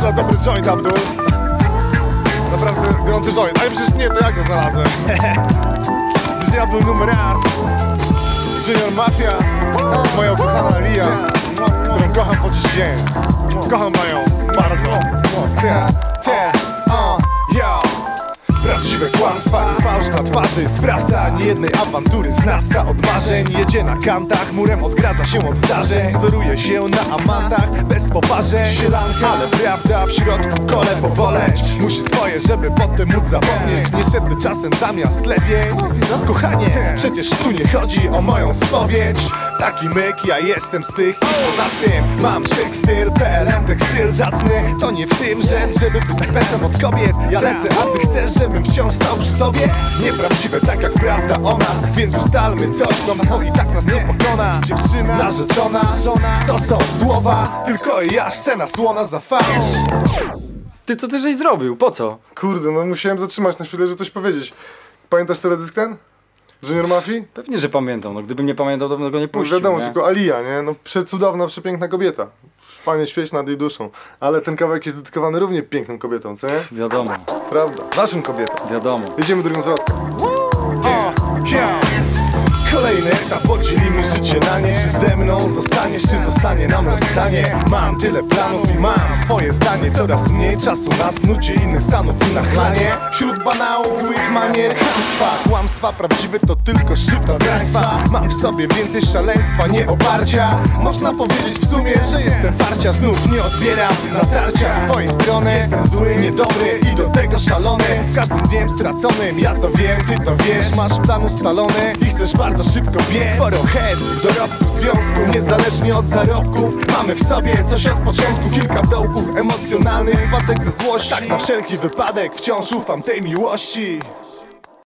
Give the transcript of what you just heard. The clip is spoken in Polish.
Co dobry joint, Abdul. Naprawdę gorący joint. Ale przecież nie, to ja go znalazłem. DJ Abdul numer raz. Junior Mafia. Moja ukochana Lia. Którą kocham po dziś dzień. Kocham ją bardzo. Yeah, yeah, na twarzy. Sprawca niejednej awantury. Znawca od marzeń Jedzie na kantach. Murem odgradza się od zdarzeń. Wzoruje się na amantach. Bez poparzeń. Sielanka, ale prawda w środku kole poboleć. Musi swoje, żeby potem móc zapomnieć. Niestety czasem zamiast lepiej. Kochanie, przecież tu nie chodzi o moją spowiedź Taki myk, ja jestem z tych. Ponad tym mam szyk styl PLM tekstyl zacny To nie w tym rzecz, żeby być specem od kobiet. Ja lecę, a ty chcesz, żebym wciąż stał przy tobie? Nieprawdziwe, tak jak prawda o nas. Więc ustalmy coś, kłamstwo i tak nas nie pokona. Dziewczyna, narzeczona, żona To są słowa, tylko ja scena słona za fałsz. Ty co ty żeś zrobił? Po co? Kurde, no musiałem zatrzymać na chwilę, żeby coś powiedzieć. Pamiętasz teledysk ten? Junior Mafii? Pewnie, że pamiętam. No gdybym nie pamiętał, to bym go nie No puścił. wiadomo, nie? tylko Alia, nie? No przecudowna, przepiękna kobieta. Panie świeć nad jej duszą. Ale ten kawałek jest dedykowany równie piękną kobietą, co nie? Wiadomo, Prawda. Naszym kobietom. wiadomo. Jedziemy drugą zwrotką. Kolejny etap, podzielimy mną. Zostaniesz, czy zostanie nam rozstanie? Mam tyle planów i mam swoje zdanie. Coraz mniej czasu na snucie innych stanów i nachlanie Wśród banałów, złych manier, chamstwa. Kłamstwa prawdziwe to tylko szczyt draństwa Mam w sobie więcej szaleństwa, nie oparcia. Można powiedzieć w sumie, że jestem farcia. Znów nie odbieram natarcia z twojej strony Jestem zły, niedobry i do tego szalony. Z każdym dniem straconym, ja to wiem, ty to wiesz. Masz plan ustalony i chcesz bardzo szybko biec. Sporo hec dorobku związku, niezależnie od zarobków Mamy w sobie coś od początku, kilka dołków emocjonalnych Wpadek ze złości, tak na wszelki wypadek wciąż ufam tej miłości